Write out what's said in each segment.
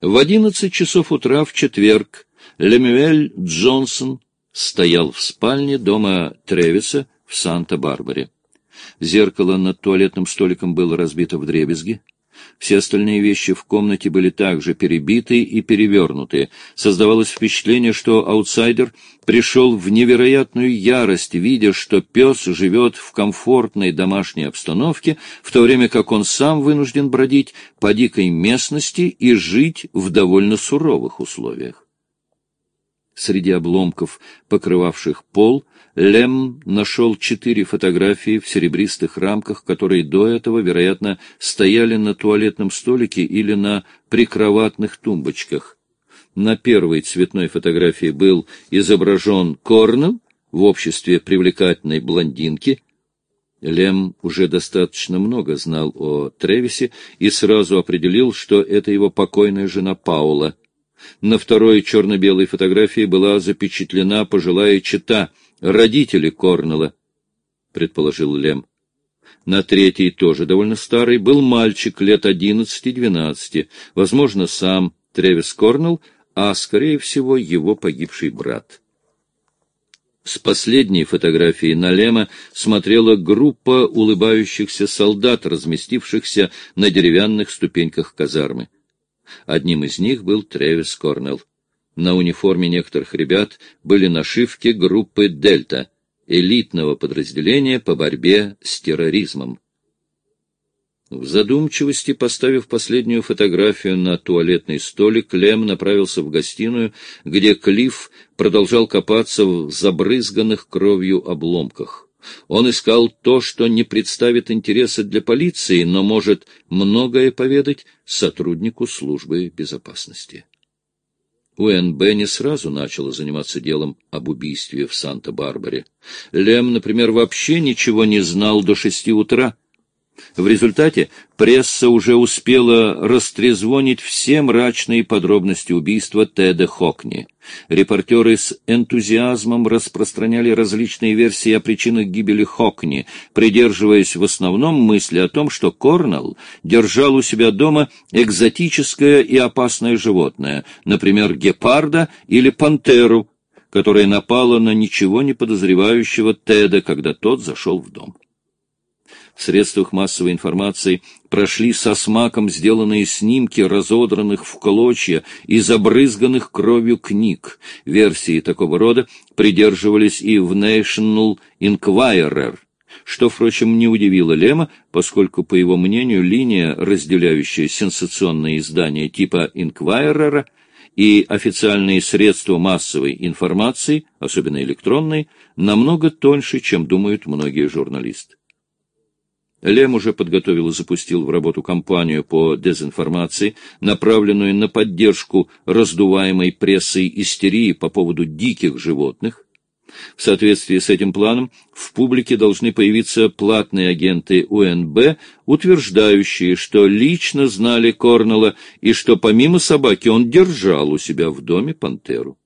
В одиннадцать часов утра в четверг Лемюэль Джонсон стоял в спальне дома Тревиса в Санта-Барбаре. Зеркало над туалетным столиком было разбито в дребезги. Все остальные вещи в комнате были также перебиты и перевернуты. Создавалось впечатление, что аутсайдер пришел в невероятную ярость, видя, что пес живет в комфортной домашней обстановке, в то время как он сам вынужден бродить по дикой местности и жить в довольно суровых условиях. Среди обломков, покрывавших пол, Лем нашел четыре фотографии в серебристых рамках, которые до этого, вероятно, стояли на туалетном столике или на прикроватных тумбочках. На первой цветной фотографии был изображен Корнелл в обществе привлекательной блондинки. Лем уже достаточно много знал о Тревисе и сразу определил, что это его покойная жена Паула. На второй черно-белой фотографии была запечатлена пожилая чета — родители Корнелла, — предположил Лем. На третьей, тоже довольно старый, был мальчик лет одиннадцати-двенадцати, возможно, сам Тревис Корнелл, а, скорее всего, его погибший брат. С последней фотографии на Лема смотрела группа улыбающихся солдат, разместившихся на деревянных ступеньках казармы. Одним из них был Тревис Корнелл. На униформе некоторых ребят были нашивки группы «Дельта» — элитного подразделения по борьбе с терроризмом. В задумчивости, поставив последнюю фотографию на туалетный столик, Лем направился в гостиную, где Клифф продолжал копаться в забрызганных кровью обломках. Он искал то, что не представит интереса для полиции, но может многое поведать сотруднику службы безопасности. УНБ не сразу начала заниматься делом об убийстве в Санта-Барбаре. Лем, например, вообще ничего не знал до шести утра. В результате пресса уже успела растрезвонить все мрачные подробности убийства Теда Хокни. Репортеры с энтузиазмом распространяли различные версии о причинах гибели Хокни, придерживаясь в основном мысли о том, что Корнелл держал у себя дома экзотическое и опасное животное, например, гепарда или пантеру, которая напала на ничего не подозревающего Теда, когда тот зашел в дом в средствах массовой информации прошли со смаком сделанные снимки разодранных в клочья и забрызганных кровью книг. Версии такого рода придерживались и в National Enquirer, что, впрочем, не удивило Лема, поскольку, по его мнению, линия, разделяющая сенсационные издания типа Enquirer и официальные средства массовой информации, особенно электронные, намного тоньше, чем думают многие журналисты. Лем уже подготовил и запустил в работу кампанию по дезинформации, направленную на поддержку раздуваемой прессой истерии по поводу диких животных. В соответствии с этим планом в публике должны появиться платные агенты УНБ, утверждающие, что лично знали Корнелла и что помимо собаки он держал у себя в доме пантеру.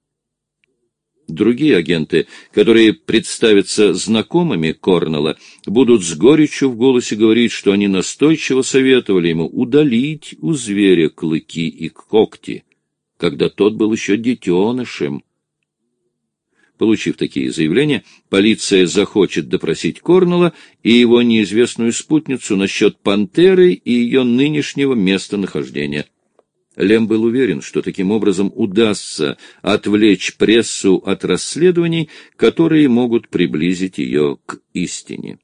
Другие агенты, которые представятся знакомыми Корнелла, будут с горечью в голосе говорить, что они настойчиво советовали ему удалить у зверя клыки и когти, когда тот был еще детенышем. Получив такие заявления, полиция захочет допросить Корнелла и его неизвестную спутницу насчет пантеры и ее нынешнего местонахождения. Лем был уверен, что таким образом удастся отвлечь прессу от расследований, которые могут приблизить ее к истине.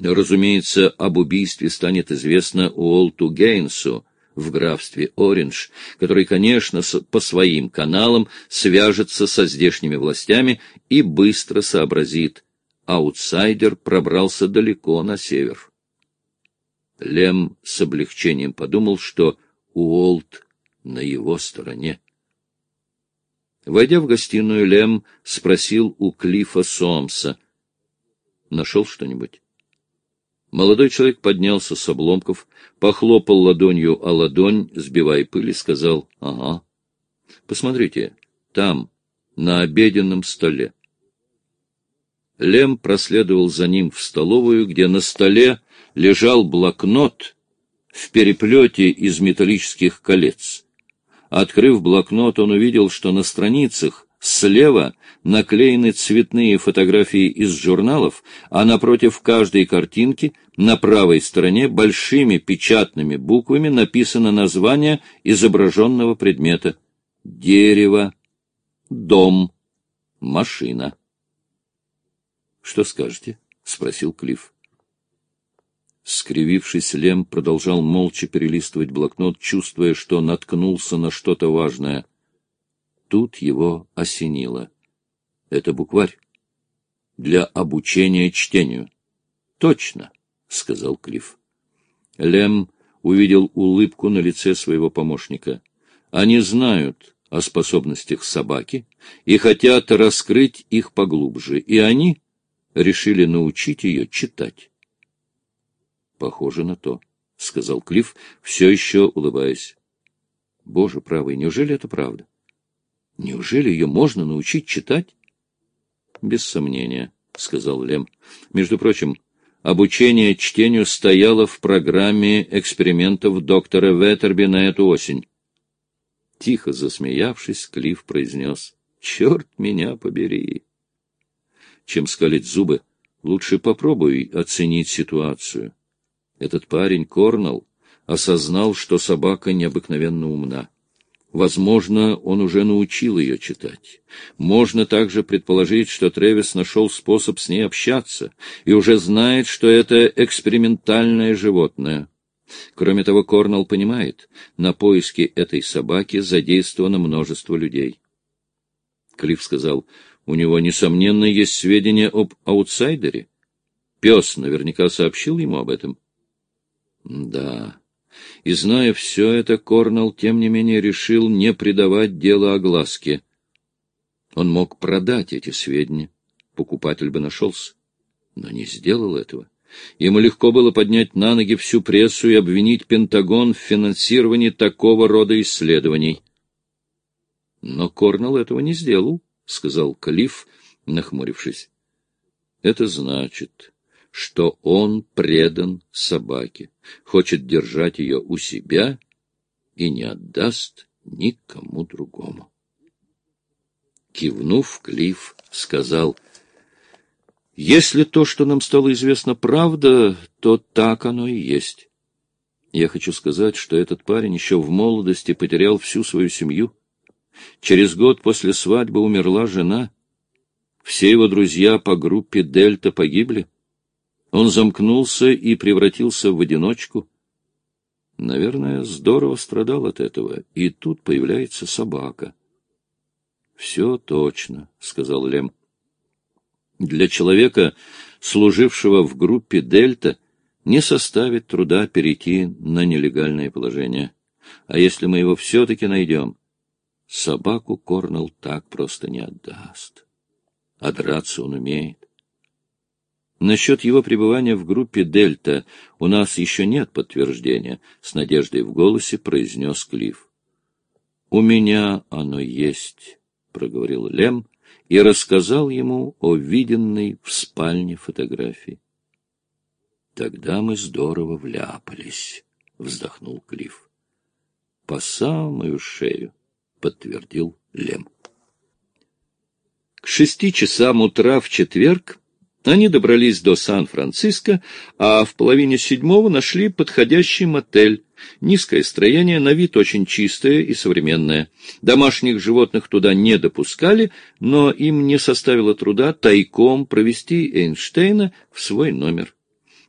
Разумеется, об убийстве станет известно Уолту Гейнсу в графстве Ориндж, который, конечно, по своим каналам свяжется со здешними властями и быстро сообразит. Аутсайдер пробрался далеко на север. Лем с облегчением подумал, что Уолт на его стороне. Войдя в гостиную, Лем спросил у Клифа Сомса. «Нашел что-нибудь?» Молодой человек поднялся с обломков, похлопал ладонью о ладонь, сбивая пыль, и сказал «Ага». «Посмотрите, там, на обеденном столе». Лем проследовал за ним в столовую, где на столе лежал блокнот, в переплете из металлических колец. Открыв блокнот, он увидел, что на страницах слева наклеены цветные фотографии из журналов, а напротив каждой картинки на правой стороне большими печатными буквами написано название изображенного предмета — дерево, дом, машина. — Что скажете? — спросил Клифф. Скривившись, Лем продолжал молча перелистывать блокнот, чувствуя, что наткнулся на что-то важное. Тут его осенило. Это букварь. Для обучения чтению. Точно, — сказал Клифф. Лем увидел улыбку на лице своего помощника. Они знают о способностях собаки и хотят раскрыть их поглубже, и они решили научить ее читать. Похоже на то, — сказал Клифф, все еще улыбаясь. Боже правый, неужели это правда? Неужели ее можно научить читать? Без сомнения, — сказал Лем. Между прочим, обучение чтению стояло в программе экспериментов доктора Веттерби на эту осень. Тихо засмеявшись, Клифф произнес, — Черт меня побери! Чем скалить зубы, лучше попробуй оценить ситуацию. Этот парень, Корнелл, осознал, что собака необыкновенно умна. Возможно, он уже научил ее читать. Можно также предположить, что Тревис нашел способ с ней общаться и уже знает, что это экспериментальное животное. Кроме того, Корнелл понимает, на поиски этой собаки задействовано множество людей. Клифф сказал, у него, несомненно, есть сведения об аутсайдере. Пес наверняка сообщил ему об этом. Да. И зная все это, Корнелл, тем не менее, решил не придавать дело огласке. Он мог продать эти сведения. Покупатель бы нашелся. Но не сделал этого. Ему легко было поднять на ноги всю прессу и обвинить Пентагон в финансировании такого рода исследований. Но Корнелл этого не сделал, — сказал Калиф, нахмурившись. — Это значит, что он предан собаке, хочет держать ее у себя и не отдаст никому другому. Кивнув, Клифф сказал, «Если то, что нам стало известно, правда, то так оно и есть. Я хочу сказать, что этот парень еще в молодости потерял всю свою семью. Через год после свадьбы умерла жена. Все его друзья по группе «Дельта» погибли. Он замкнулся и превратился в одиночку. Наверное, здорово страдал от этого. И тут появляется собака. — Все точно, — сказал Лем. Для человека, служившего в группе «Дельта», не составит труда перейти на нелегальное положение. А если мы его все-таки найдем, собаку Корнелл так просто не отдаст. А драться он умеет. Насчет его пребывания в группе «Дельта» у нас еще нет подтверждения, — с надеждой в голосе произнес Клифф. — У меня оно есть, — проговорил Лем и рассказал ему о виденной в спальне фотографии. — Тогда мы здорово вляпались, — вздохнул Клифф. — По самую шею, — подтвердил Лем. К шести часам утра в четверг они добрались до Сан-Франциско, а в половине седьмого нашли подходящий мотель. Низкое строение, на вид очень чистое и современное. Домашних животных туда не допускали, но им не составило труда тайком провести Эйнштейна в свой номер.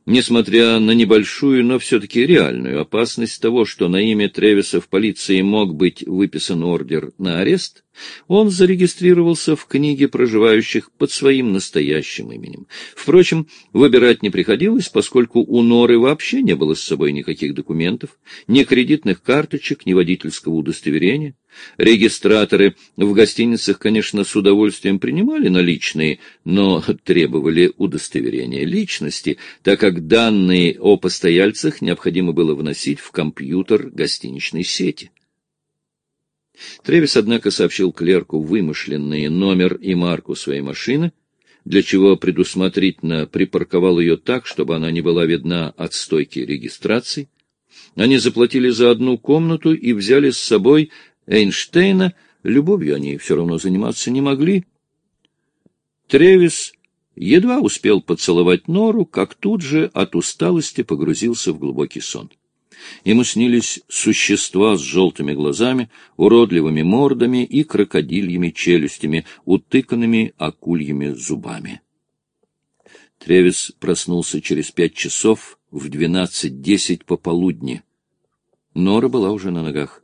Несмотря на небольшую, но все-таки реальную опасность того, что на имя Тревиса в полиции мог быть выписан ордер на арест, он зарегистрировался в книге проживающих под своим настоящим именем. Впрочем, выбирать не приходилось, поскольку у Норы вообще не было с собой никаких документов, ни кредитных карточек, ни водительского удостоверения. Регистраторы в гостиницах, конечно, с удовольствием принимали наличные, но требовали удостоверения личности, так как данные о постояльцах необходимо было вносить в компьютер гостиничной сети. Тревис, однако, сообщил клерку вымышленный номер и марку своей машины, для чего предусмотрительно припарковал ее так, чтобы она не была видна от стойки регистрации. Они заплатили за одну комнату и взяли с собой Эйнштейна. Любовью они все равно заниматься не могли. Тревис едва успел поцеловать Нору, как тут же от усталости погрузился в глубокий сон. Ему снились существа с желтыми глазами, уродливыми мордами и крокодильями челюстями, утыканными акульями зубами. Тревис проснулся через пять часов в двенадцать десять пополудни. Нора была уже на ногах.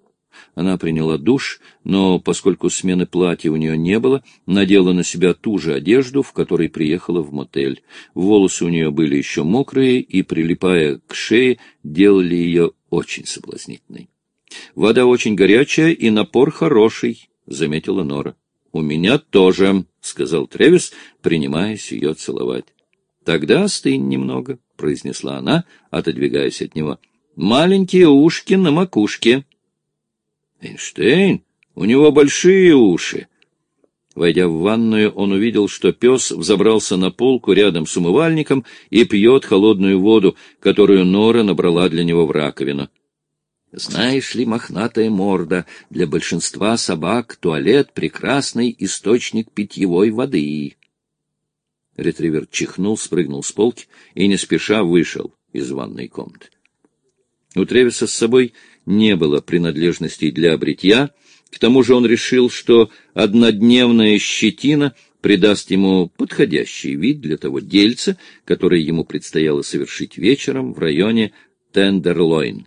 Она приняла душ, но, поскольку смены платья у нее не было, надела на себя ту же одежду, в которой приехала в мотель. Волосы у нее были еще мокрые и, прилипая к шее, делали ее очень соблазнительной. «Вода очень горячая и напор хороший», — заметила Нора. «У меня тоже», — сказал Тревис, принимаясь ее целовать. «Тогда остынь немного», — произнесла она, отодвигаясь от него. «Маленькие ушки на макушке». «Эйнштейн, у него большие уши». Войдя в ванную, он увидел, что пес взобрался на полку рядом с умывальником и пьет холодную воду, которую Нора набрала для него в раковину. Знаешь ли, мохнатая морда, для большинства собак туалет — прекрасный источник питьевой воды. Ретривер чихнул, спрыгнул с полки и не спеша вышел из ванной комнаты. У Тревиса с собой не было принадлежностей для бритья, к тому же он решил, что однодневная щетина придаст ему подходящий вид для того дельца, который ему предстояло совершить вечером в районе Тендерлойн.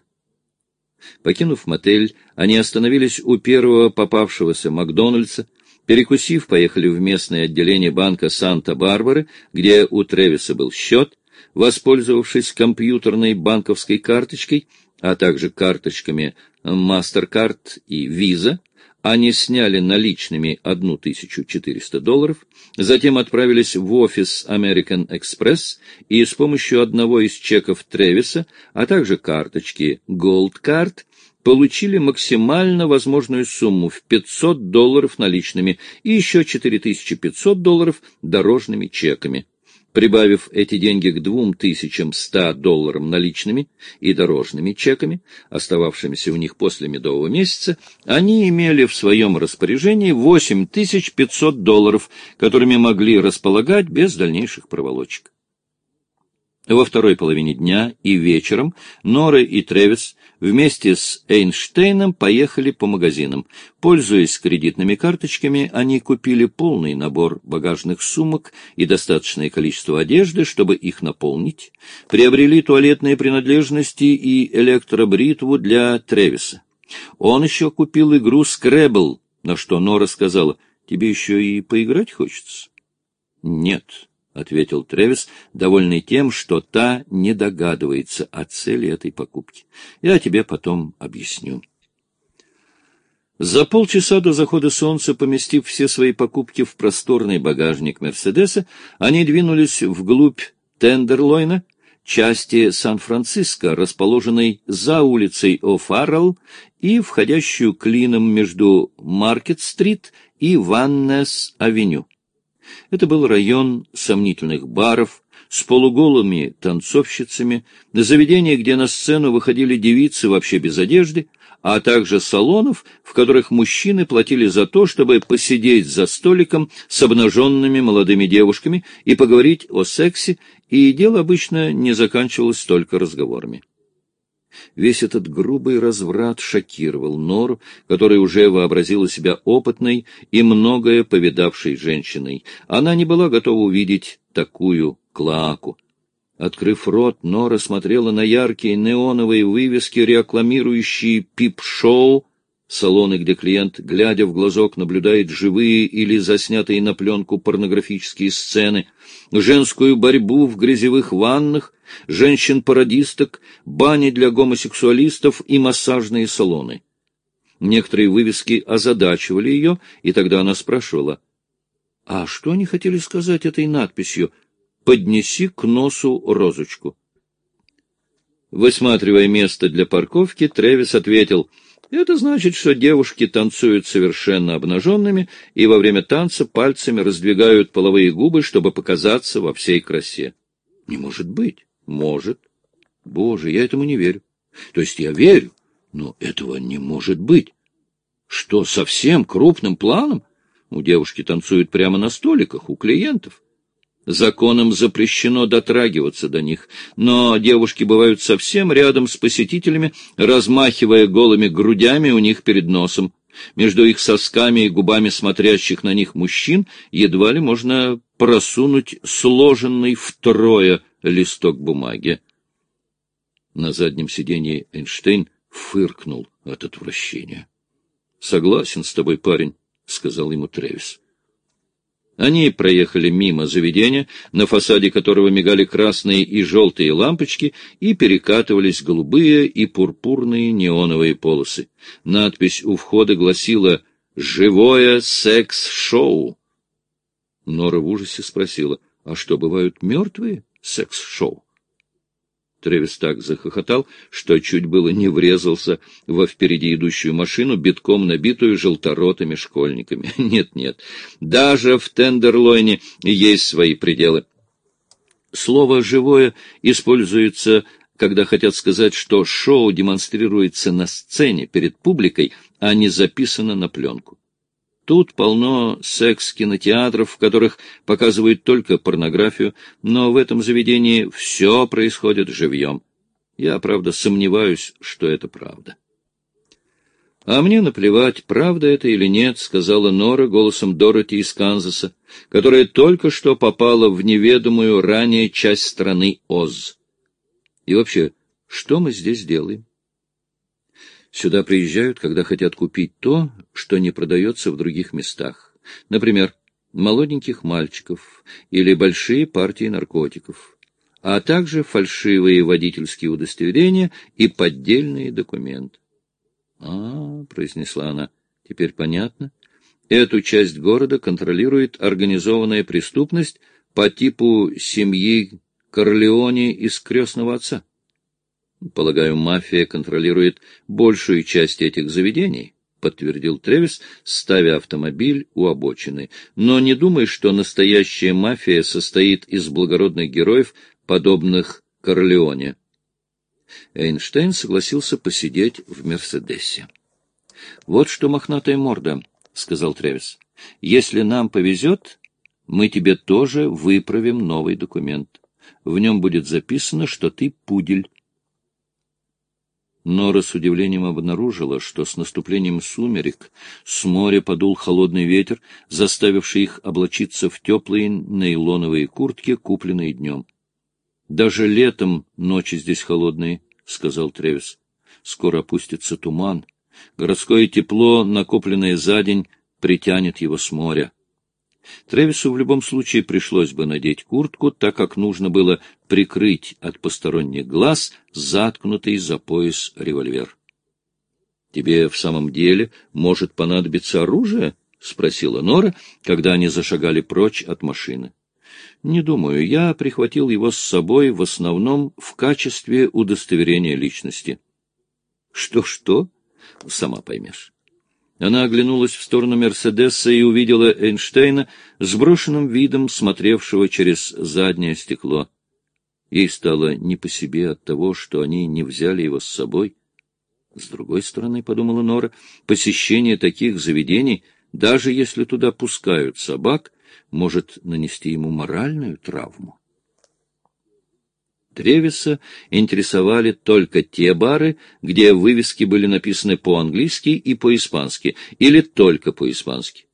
Покинув мотель, они остановились у первого попавшегося Макдональдса, Перекусив, поехали в местное отделение банка Санта-Барбары, где у Тревиса был счет. Воспользовавшись компьютерной банковской карточкой, а также карточками MasterCard и Visa, они сняли наличными 1400 долларов, затем отправились в офис American Express и с помощью одного из чеков Тревиса, а также карточки Gold Card, получили максимально возможную сумму в 500 долларов наличными и еще 4500 долларов дорожными чеками. Прибавив эти деньги к 2100 долларам наличными и дорожными чеками, остававшимися у них после медового месяца, они имели в своем распоряжении 8500 долларов, которыми могли располагать без дальнейших проволочек. Во второй половине дня и вечером Нора и Тревис вместе с Эйнштейном поехали по магазинам. Пользуясь кредитными карточками, они купили полный набор багажных сумок и достаточное количество одежды, чтобы их наполнить, приобрели туалетные принадлежности и электробритву для Тревиса. Он еще купил игру «Скрэбл», на что Нора сказала, «Тебе еще и поиграть хочется?» «Нет», — ответил Тревис, довольный тем, что та не догадывается о цели этой покупки. «Я тебе потом объясню». За полчаса до захода солнца, поместив все свои покупки в просторный багажник Мерседеса, они двинулись вглубь Тендерлойна, части Сан-Франциско, расположенной за улицей О'Фаррелл и входящую клином между Маркет-стрит и Ваннес-авеню. Это был район сомнительных баров с полуголыми танцовщицами, заведения, где на сцену выходили девицы вообще без одежды, а также салонов, в которых мужчины платили за то, чтобы посидеть за столиком с обнаженными молодыми девушками и поговорить о сексе, и дело обычно не заканчивалось только разговорами. Весь этот грубый разврат шокировал Нору, которая уже вообразила себя опытной и многое повидавшей женщиной. Она не была готова увидеть такую клаку. Открыв рот, Нора смотрела на яркие неоновые вывески, рекламирующие пип-шоу, салоны, где клиент, глядя в глазок, наблюдает живые или заснятые на пленку порнографические сцены, женскую борьбу в грязевых ваннах, женщин-пародисток, бани для гомосексуалистов и массажные салоны. Некоторые вывески озадачивали ее, и тогда она спрашивала, «А что они хотели сказать этой надписью «Поднеси к носу розочку»?» Высматривая место для парковки, Тревис ответил — это значит, что девушки танцуют совершенно обнаженными и во время танца пальцами раздвигают половые губы, чтобы показаться во всей красе. Не может быть. Может. Боже, я этому не верю. То есть я верю, но этого не может быть. Что, совсем крупным планом? У девушки танцуют прямо на столиках, у клиентов. Законом запрещено дотрагиваться до них, но девушки бывают совсем рядом с посетителями, размахивая голыми грудями у них перед носом. Между их сосками и губами смотрящих на них мужчин едва ли можно просунуть сложенный втрое листок бумаги. На заднем сиденье Эйнштейн фыркнул от отвращения. — Согласен с тобой, парень, — сказал ему Тревис. Они проехали мимо заведения, на фасаде которого мигали красные и желтые лампочки, и перекатывались голубые и пурпурные неоновые полосы. Надпись у входа гласила «Живое секс-шоу». Нора в ужасе спросила, а что, бывают мертвые секс-шоу? Тревис так захохотал, что чуть было не врезался во впереди идущую машину, битком набитую желторотыми школьниками. Нет-нет, даже в Тендерлойне есть свои пределы. Слово «живое» используется, когда хотят сказать, что шоу демонстрируется на сцене перед публикой, а не записано на пленку. Тут полно секс-кинотеатров, в которых показывают только порнографию, но в этом заведении все происходит живьем. Я, правда, сомневаюсь, что это правда. — А мне наплевать, правда это или нет, — сказала Нора голосом Дороти из Канзаса, которая только что попала в неведомую ранее часть страны Оз. — И вообще, что мы здесь делаем? Сюда приезжают, когда хотят купить то, что не продается в других местах. Например, молоденьких мальчиков или большие партии наркотиков, а также фальшивые водительские удостоверения и поддельные документы. — А, — произнесла она, — теперь понятно. Эту часть города контролирует организованная преступность по типу семьи Корлеоне из крестного отца. Полагаю, мафия контролирует большую часть этих заведений, подтвердил Тревис, ставя автомобиль у обочины. Но не думай, что настоящая мафия состоит из благородных героев, подобных Корлеоне. Эйнштейн согласился посидеть в Мерседесе. Вот что мохнатая морда, сказал Тревис. Если нам повезет, мы тебе тоже выправим новый документ. В нем будет записано, что ты пудель. Нора с удивлением обнаружила, что с наступлением сумерек с моря подул холодный ветер, заставивший их облачиться в теплые нейлоновые куртки, купленные днем. — Даже летом ночи здесь холодные, — сказал Тревис. — Скоро опустится туман. Городское тепло, накопленное за день, притянет его с моря. Тревису в любом случае пришлось бы надеть куртку, так как нужно было прикрыть от посторонних глаз заткнутый за пояс револьвер. — Тебе в самом деле может понадобиться оружие? — спросила Нора, когда они зашагали прочь от машины. — Не думаю. Я прихватил его с собой в основном в качестве удостоверения личности. Что — Что-что? Сама поймешь. Она оглянулась в сторону Мерседеса и увидела Эйнштейна с брошенным видом, смотревшего через заднее стекло. Ей стало не по себе от того, что они не взяли его с собой. С другой стороны, — подумала Нора, — посещение таких заведений, даже если туда пускают собак, может нанести ему моральную травму. Тревиса интересовали только те бары, где вывески были написаны по-английски и по-испански, или только по-испански.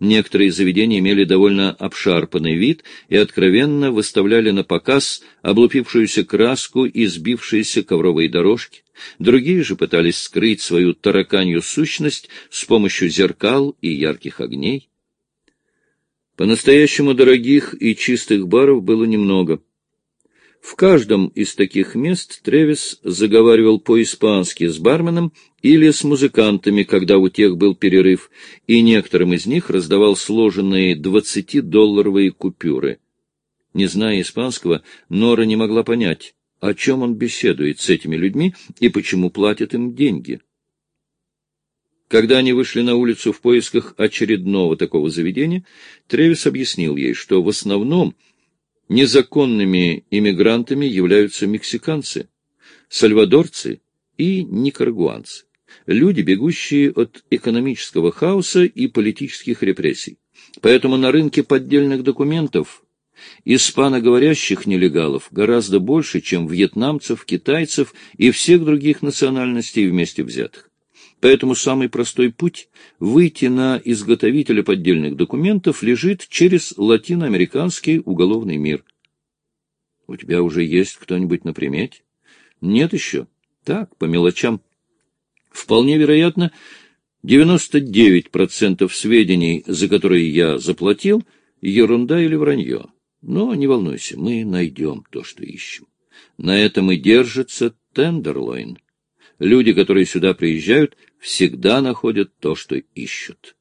Некоторые заведения имели довольно обшарпанный вид и откровенно выставляли на показ облупившуюся краску и сбившиеся ковровые дорожки. Другие же пытались скрыть свою тараканью сущность с помощью зеркал и ярких огней. По-настоящему дорогих и чистых баров было немного — в каждом из таких мест Тревис заговаривал по-испански с барменом или с музыкантами, когда у тех был перерыв, и некоторым из них раздавал сложенные двадцатидолларовые купюры. Не зная испанского, Нора не могла понять, о чем он беседует с этими людьми и почему платят им деньги. Когда они вышли на улицу в поисках очередного такого заведения, Тревис объяснил ей, что в основном Незаконными иммигрантами являются мексиканцы, сальвадорцы и никарагуанцы. Люди, бегущие от экономического хаоса и политических репрессий. Поэтому на рынке поддельных документов испаноговорящих нелегалов гораздо больше, чем вьетнамцев, китайцев и всех других национальностей вместе взятых. Поэтому самый простой путь выйти на изготовителя поддельных документов лежит через латиноамериканский уголовный мир. У тебя уже есть кто-нибудь на примете? Нет еще. Так, по мелочам. Вполне вероятно, 99% сведений, за которые я заплатил, ерунда или вранье. Но не волнуйся, мы найдем то, что ищем. На этом и держится Тендерлойн. Люди, которые сюда приезжают, всегда находят то, что ищут.